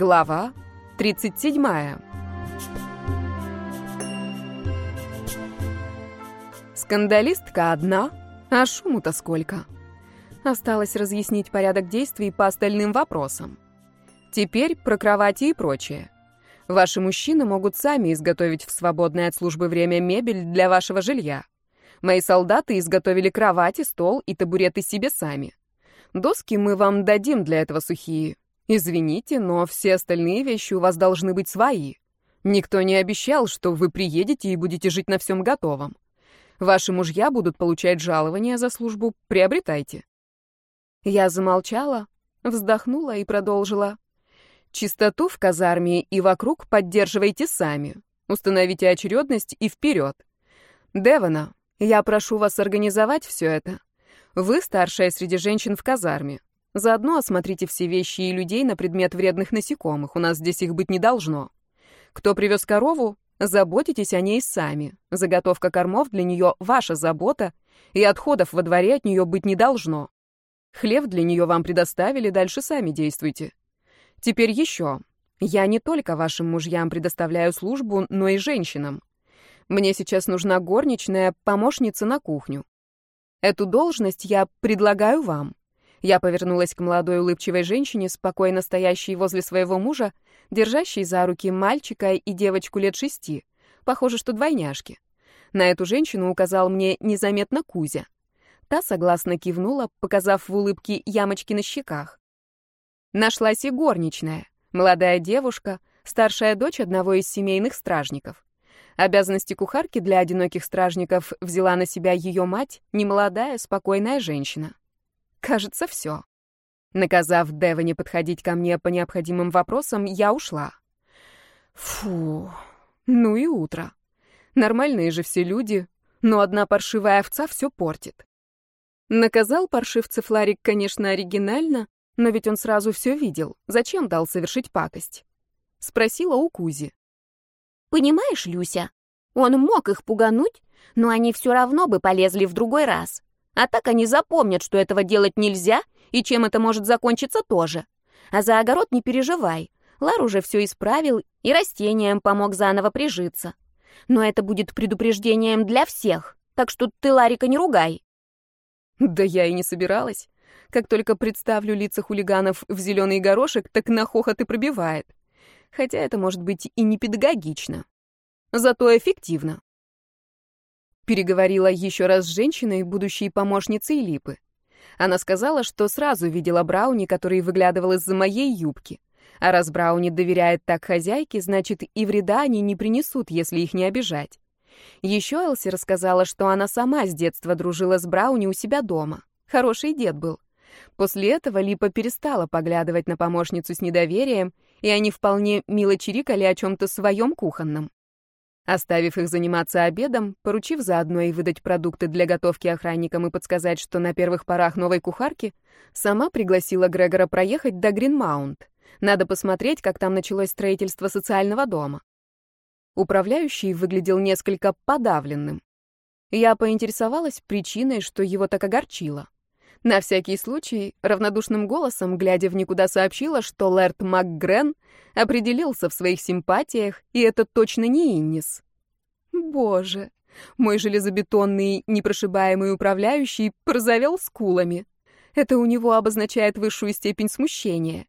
Глава 37. Скандалистка одна, а шуму-то сколько. Осталось разъяснить порядок действий по остальным вопросам. Теперь про кровати и прочее. Ваши мужчины могут сами изготовить в свободное от службы время мебель для вашего жилья. Мои солдаты изготовили кровати, стол и табуреты себе сами. Доски мы вам дадим для этого сухие. Извините, но все остальные вещи у вас должны быть свои. Никто не обещал, что вы приедете и будете жить на всем готовом. Ваши мужья будут получать жалования за службу, приобретайте. Я замолчала, вздохнула и продолжила. Чистоту в казарме и вокруг поддерживайте сами. Установите очередность и вперед. Девона, я прошу вас организовать все это. Вы старшая среди женщин в казарме. Заодно осмотрите все вещи и людей на предмет вредных насекомых. У нас здесь их быть не должно. Кто привез корову, заботитесь о ней сами. Заготовка кормов для нее ваша забота, и отходов во дворе от нее быть не должно. Хлеб для нее вам предоставили, дальше сами действуйте. Теперь еще. Я не только вашим мужьям предоставляю службу, но и женщинам. Мне сейчас нужна горничная, помощница на кухню. Эту должность я предлагаю вам. Я повернулась к молодой улыбчивой женщине, спокойно стоящей возле своего мужа, держащей за руки мальчика и девочку лет шести. Похоже, что двойняшки. На эту женщину указал мне незаметно Кузя. Та согласно кивнула, показав в улыбке ямочки на щеках. Нашлась и горничная, молодая девушка, старшая дочь одного из семейных стражников. Обязанности кухарки для одиноких стражников взяла на себя ее мать, немолодая, спокойная женщина. Кажется, все. Наказав Девани подходить ко мне по необходимым вопросам, я ушла. Фу, ну и утро. Нормальные же все люди, но одна паршивая овца все портит. Наказал паршивцев Ларик, конечно, оригинально, но ведь он сразу все видел. Зачем дал совершить пакость? Спросила у Кузи. «Понимаешь, Люся, он мог их пугануть, но они все равно бы полезли в другой раз. А так они запомнят, что этого делать нельзя, и чем это может закончиться тоже. А за огород не переживай. Лар уже все исправил и растениям помог заново прижиться. Но это будет предупреждением для всех, так что ты Ларика не ругай. Да я и не собиралась. Как только представлю лица хулиганов в зеленый горошек, так на хохот и пробивает. Хотя это может быть и не педагогично. Зато эффективно. Переговорила еще раз с женщиной, будущей помощницей Липы. Она сказала, что сразу видела Брауни, который выглядывал из-за моей юбки. А раз Брауни доверяет так хозяйке, значит, и вреда они не принесут, если их не обижать. Еще Элси рассказала, что она сама с детства дружила с Брауни у себя дома. Хороший дед был. После этого Липа перестала поглядывать на помощницу с недоверием, и они вполне мило чирикали о чем-то своем кухонном. Оставив их заниматься обедом, поручив заодно и выдать продукты для готовки охранникам и подсказать, что на первых порах новой кухарки, сама пригласила Грегора проехать до Гринмаунт. Надо посмотреть, как там началось строительство социального дома. Управляющий выглядел несколько подавленным. Я поинтересовалась причиной, что его так огорчило. На всякий случай, равнодушным голосом, глядя в никуда, сообщила, что Лэрд МакГрен определился в своих симпатиях, и это точно не Иннис. Боже, мой железобетонный, непрошибаемый управляющий порозовел скулами. Это у него обозначает высшую степень смущения.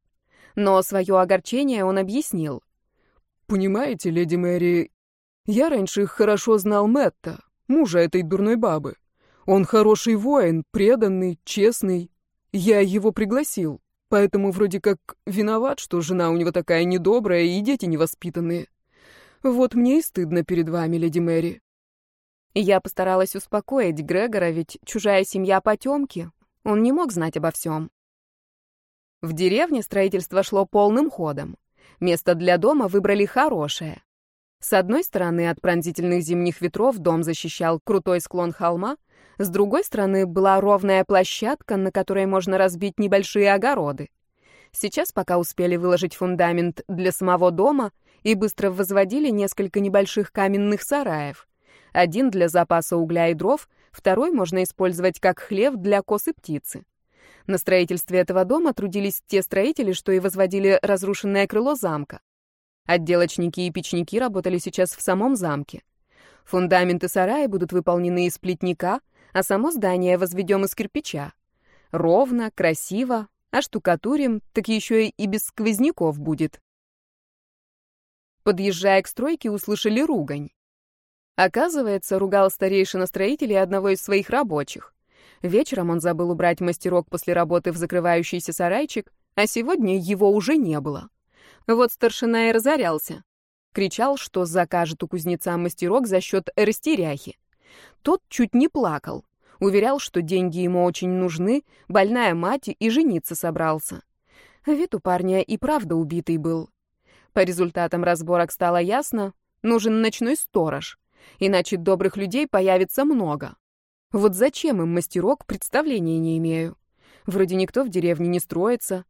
Но свое огорчение он объяснил. «Понимаете, леди Мэри, я раньше хорошо знал Мэтта, мужа этой дурной бабы. Он хороший воин, преданный, честный. Я его пригласил, поэтому вроде как виноват, что жена у него такая недобрая и дети невоспитанные. Вот мне и стыдно перед вами, леди Мэри». Я постаралась успокоить Грегора, ведь чужая семья потемки. Он не мог знать обо всем. В деревне строительство шло полным ходом. Место для дома выбрали хорошее. С одной стороны от пронзительных зимних ветров дом защищал крутой склон холма, с другой стороны была ровная площадка, на которой можно разбить небольшие огороды. Сейчас пока успели выложить фундамент для самого дома и быстро возводили несколько небольших каменных сараев. Один для запаса угля и дров, второй можно использовать как хлев для косы птицы. На строительстве этого дома трудились те строители, что и возводили разрушенное крыло замка. Отделочники и печники работали сейчас в самом замке. Фундаменты сарая будут выполнены из плитника, а само здание возведем из кирпича. Ровно, красиво, а штукатурим, так еще и без сквозняков будет. Подъезжая к стройке, услышали ругань. Оказывается, ругал старейшина строителей одного из своих рабочих. Вечером он забыл убрать мастерок после работы в закрывающийся сарайчик, а сегодня его уже не было. Вот старшина и разорялся. Кричал, что закажет у кузнеца мастерок за счет растеряхи. Тот чуть не плакал. Уверял, что деньги ему очень нужны, больная мать и жениться собрался. Вид у парня и правда убитый был. По результатам разборок стало ясно, нужен ночной сторож, иначе добрых людей появится много. Вот зачем им мастерок, представления не имею. Вроде никто в деревне не строится.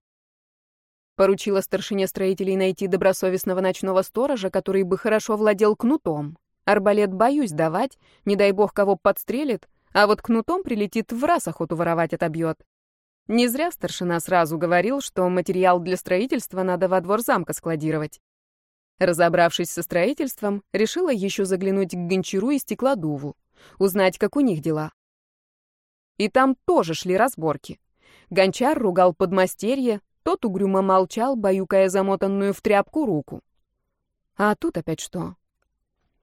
Поручила старшине строителей найти добросовестного ночного сторожа, который бы хорошо владел кнутом. Арбалет боюсь давать, не дай бог кого подстрелит, а вот кнутом прилетит в раз охоту воровать отобьет. Не зря старшина сразу говорил, что материал для строительства надо во двор замка складировать. Разобравшись со строительством, решила еще заглянуть к гончару и стеклодуву узнать, как у них дела. И там тоже шли разборки. Гончар ругал подмастерье, тот угрюмо молчал, баюкая замотанную в тряпку руку. А тут опять что?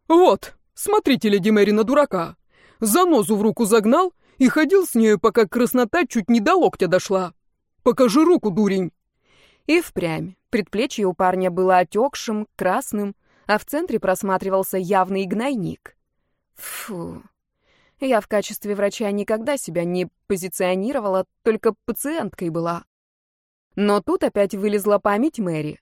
«Вот, смотрите, леди Мэри, на дурака. Занозу в руку загнал и ходил с нею, пока краснота чуть не до локтя дошла. Покажи руку, дурень!» И впрямь. Предплечье у парня было отекшим, красным, а в центре просматривался явный гнойник. Фу. Я в качестве врача никогда себя не позиционировала, только пациенткой была. Но тут опять вылезла память Мэри.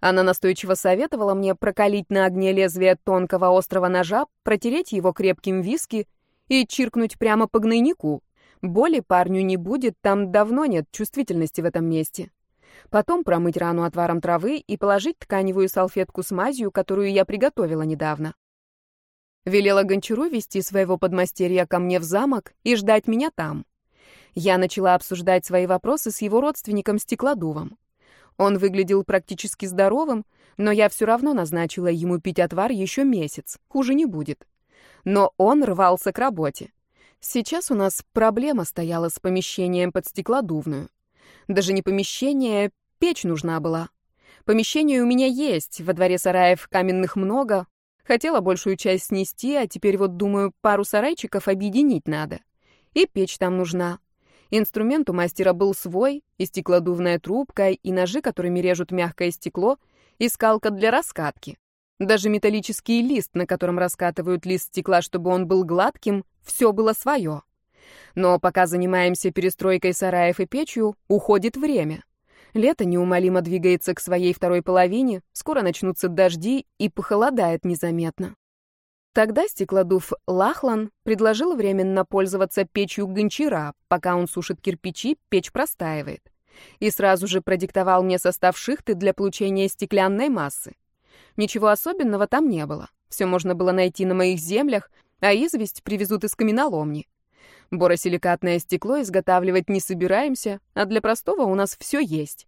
Она настойчиво советовала мне прокалить на огне лезвие тонкого острого ножа, протереть его крепким виски и чиркнуть прямо по гнойнику. Боли парню не будет, там давно нет чувствительности в этом месте. Потом промыть рану отваром травы и положить тканевую салфетку с мазью, которую я приготовила недавно. Велела Гончару вести своего подмастерья ко мне в замок и ждать меня там. Я начала обсуждать свои вопросы с его родственником Стеклодувом. Он выглядел практически здоровым, но я все равно назначила ему пить отвар еще месяц, хуже не будет. Но он рвался к работе. Сейчас у нас проблема стояла с помещением под стеклодувную. Даже не помещение, печь нужна была. Помещение у меня есть, во дворе сараев каменных много, Хотела большую часть снести, а теперь вот думаю, пару сарайчиков объединить надо. И печь там нужна. Инструмент у мастера был свой, и стеклодувная трубка, и ножи, которыми режут мягкое стекло, и скалка для раскатки. Даже металлический лист, на котором раскатывают лист стекла, чтобы он был гладким, все было свое. Но пока занимаемся перестройкой сараев и печью, уходит время. Лето неумолимо двигается к своей второй половине, скоро начнутся дожди и похолодает незаметно. Тогда стеклодув Лахлан предложил временно пользоваться печью гончара, пока он сушит кирпичи, печь простаивает. И сразу же продиктовал мне состав шихты для получения стеклянной массы. Ничего особенного там не было. Все можно было найти на моих землях, а известь привезут из каменоломни. Боросиликатное стекло изготавливать не собираемся, а для простого у нас все есть.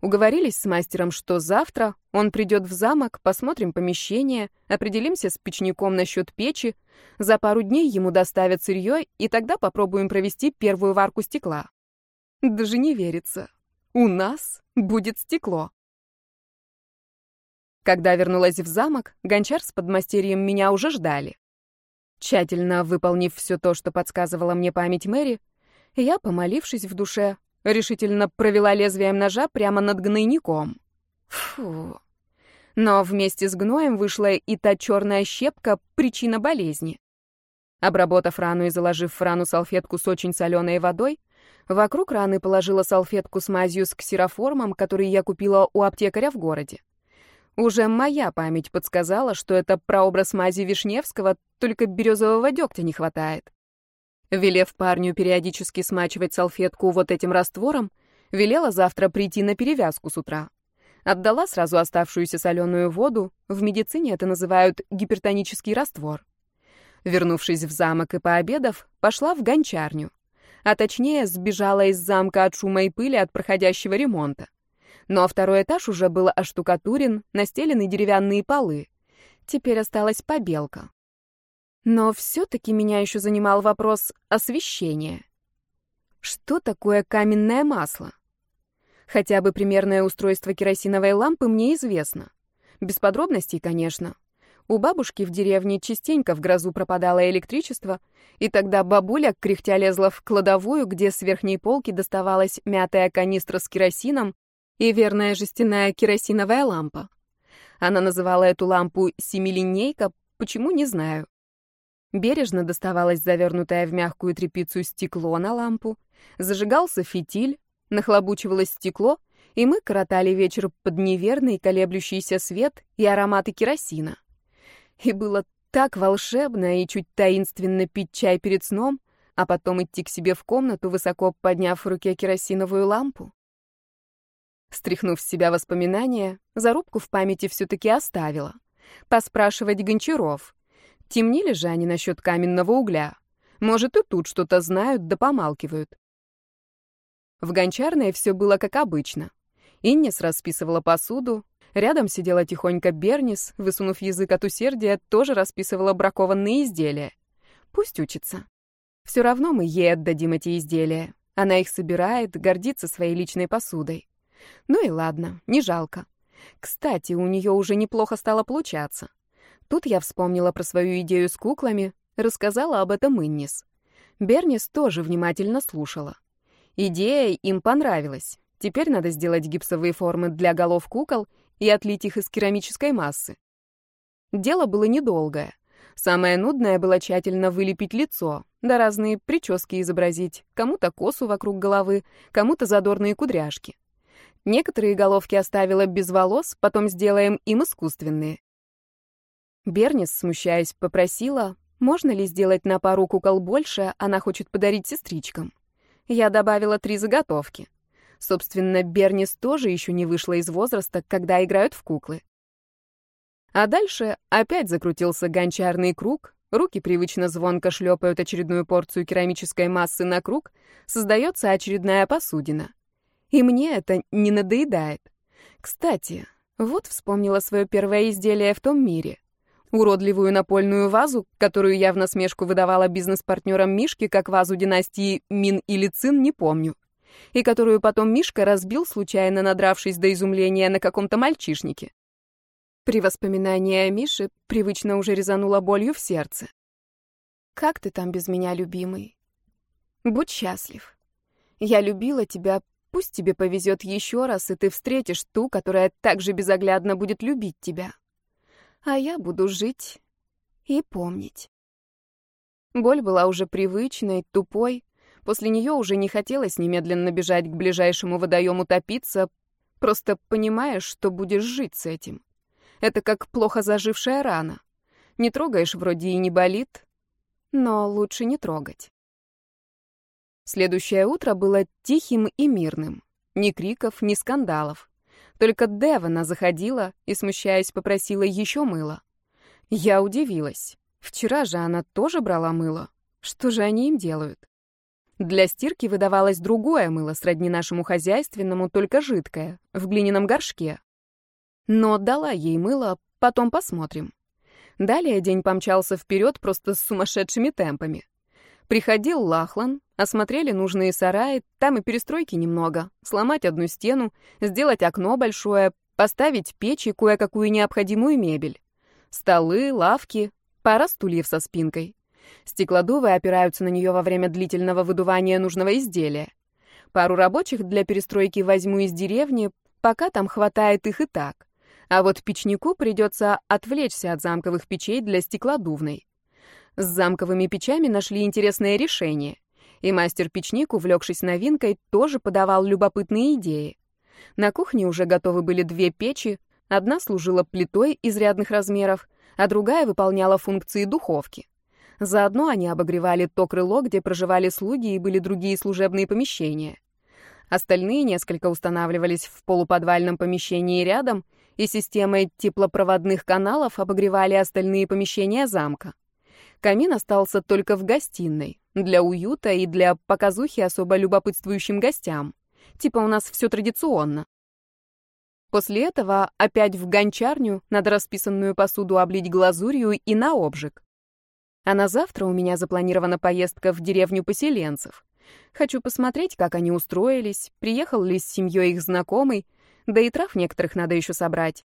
Уговорились с мастером, что завтра он придет в замок, посмотрим помещение, определимся с печником насчет печи, за пару дней ему доставят сырье, и тогда попробуем провести первую варку стекла. Даже не верится. У нас будет стекло. Когда вернулась в замок, гончар с подмастерьем меня уже ждали. Тщательно выполнив все то, что подсказывала мне память Мэри, я, помолившись в душе, решительно провела лезвием ножа прямо над гнойником. Фу. Но вместе с гноем вышла и та черная щепка, причина болезни. Обработав рану и заложив в рану салфетку с очень соленой водой, вокруг раны положила салфетку с мазью с ксероформом, который я купила у аптекаря в городе. Уже моя память подсказала, что это прообраз мази Вишневского, только березового дегтя не хватает. Велев парню периодически смачивать салфетку вот этим раствором, велела завтра прийти на перевязку с утра. Отдала сразу оставшуюся соленую воду, в медицине это называют гипертонический раствор. Вернувшись в замок и пообедав, пошла в гончарню. а точнее сбежала из замка от шума и пыли от проходящего ремонта. Но второй этаж уже был оштукатурен, настелены деревянные полы. Теперь осталась побелка. Но все-таки меня еще занимал вопрос освещения. Что такое каменное масло? Хотя бы примерное устройство керосиновой лампы мне известно. Без подробностей, конечно. У бабушки в деревне частенько в грозу пропадало электричество, и тогда бабуля кряхтя лезла в кладовую, где с верхней полки доставалась мятая канистра с керосином и верная жестяная керосиновая лампа. Она называла эту лампу «семилинейка», почему не знаю. Бережно доставалось завернутое в мягкую тряпицу стекло на лампу, зажигался фитиль, нахлобучивалось стекло, и мы коротали вечер под неверный колеблющийся свет и ароматы керосина. И было так волшебно и чуть таинственно пить чай перед сном, а потом идти к себе в комнату, высоко подняв в руке керосиновую лампу. Стряхнув с себя воспоминания, зарубку в памяти все-таки оставила. Поспрашивать гончаров. Темнили же они насчет каменного угля. Может, и тут что-то знают, да помалкивают. В гончарной все было как обычно. Иннес расписывала посуду, рядом сидела тихонько Бернис, высунув язык от усердия, тоже расписывала бракованные изделия. Пусть учится. Все равно мы ей отдадим эти изделия. Она их собирает, гордится своей личной посудой. Ну и ладно, не жалко. Кстати, у нее уже неплохо стало получаться. Тут я вспомнила про свою идею с куклами, рассказала об этом Иннис. Бернис тоже внимательно слушала. Идея им понравилась. Теперь надо сделать гипсовые формы для голов кукол и отлить их из керамической массы. Дело было недолгое. Самое нудное было тщательно вылепить лицо, да разные прически изобразить, кому-то косу вокруг головы, кому-то задорные кудряшки. Некоторые головки оставила без волос, потом сделаем им искусственные. Бернис, смущаясь, попросила, можно ли сделать на пару кукол больше, она хочет подарить сестричкам. Я добавила три заготовки. Собственно, Бернис тоже еще не вышла из возраста, когда играют в куклы. А дальше опять закрутился гончарный круг, руки привычно звонко шлепают очередную порцию керамической массы на круг, создается очередная посудина. И мне это не надоедает. Кстати, вот вспомнила свое первое изделие в том мире. Уродливую напольную вазу, которую я в насмешку выдавала бизнес-партнерам Мишки как вазу династии Мин или Цин, не помню. И которую потом Мишка разбил, случайно надравшись до изумления на каком-то мальчишнике. При воспоминании о Мише привычно уже резанула болью в сердце. «Как ты там без меня, любимый? Будь счастлив. Я любила тебя, пусть тебе повезет еще раз, и ты встретишь ту, которая так же безоглядно будет любить тебя» а я буду жить и помнить. Боль была уже привычной, тупой. После нее уже не хотелось немедленно бежать к ближайшему водоему топиться, просто понимаешь, что будешь жить с этим. Это как плохо зажившая рана. Не трогаешь, вроде и не болит, но лучше не трогать. Следующее утро было тихим и мирным. Ни криков, ни скандалов. Только Девана заходила и, смущаясь, попросила еще мыла. Я удивилась. Вчера же она тоже брала мыло. Что же они им делают? Для стирки выдавалось другое мыло, сродни нашему хозяйственному, только жидкое, в глиняном горшке. Но дала ей мыло, потом посмотрим. Далее день помчался вперед просто с сумасшедшими темпами. Приходил Лахлан, осмотрели нужные сараи, там и перестройки немного. Сломать одну стену, сделать окно большое, поставить печь и кое-какую необходимую мебель. Столы, лавки, пара стульев со спинкой. Стеклодувы опираются на нее во время длительного выдувания нужного изделия. Пару рабочих для перестройки возьму из деревни, пока там хватает их и так. А вот печнику придется отвлечься от замковых печей для стеклодувной. С замковыми печами нашли интересное решение. И мастер-печник, увлекшись новинкой, тоже подавал любопытные идеи. На кухне уже готовы были две печи, одна служила плитой изрядных размеров, а другая выполняла функции духовки. Заодно они обогревали то крыло, где проживали слуги и были другие служебные помещения. Остальные несколько устанавливались в полуподвальном помещении рядом, и системой теплопроводных каналов обогревали остальные помещения замка. Камин остался только в гостиной, для уюта и для показухи особо любопытствующим гостям. Типа у нас все традиционно. После этого опять в гончарню, надо расписанную посуду облить глазурью и на обжиг. А на завтра у меня запланирована поездка в деревню поселенцев. Хочу посмотреть, как они устроились, приехал ли с семьей их знакомый, да и трав некоторых надо еще собрать.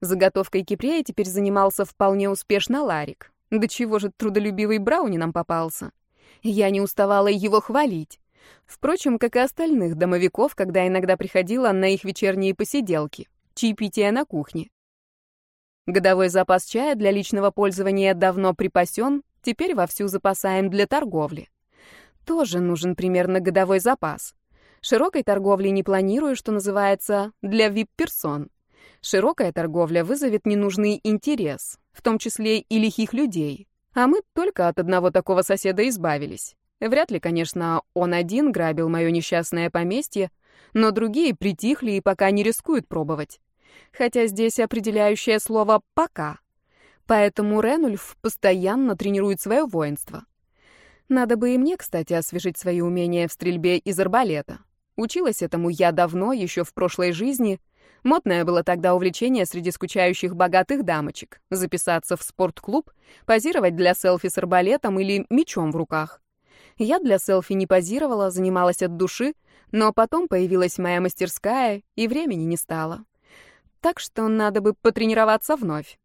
Заготовкой кипрея теперь занимался вполне успешно Ларик. Да чего же трудолюбивый Брауни нам попался. Я не уставала его хвалить. Впрочем, как и остальных домовиков, когда иногда приходила на их вечерние посиделки, чаепитие на кухне. Годовой запас чая для личного пользования давно припасен, теперь вовсю запасаем для торговли. Тоже нужен примерно годовой запас. Широкой торговли не планирую, что называется, для вип-персон. Широкая торговля вызовет ненужный интерес, в том числе и лихих людей. А мы только от одного такого соседа избавились. Вряд ли, конечно, он один грабил мое несчастное поместье, но другие притихли и пока не рискуют пробовать. Хотя здесь определяющее слово «пока». Поэтому Ренульф постоянно тренирует свое воинство. Надо бы и мне, кстати, освежить свои умения в стрельбе из арбалета. Училась этому я давно, еще в прошлой жизни. Модное было тогда увлечение среди скучающих богатых дамочек. Записаться в спортклуб, позировать для селфи с арбалетом или мечом в руках. Я для селфи не позировала, занималась от души, но потом появилась моя мастерская, и времени не стало. Так что надо бы потренироваться вновь.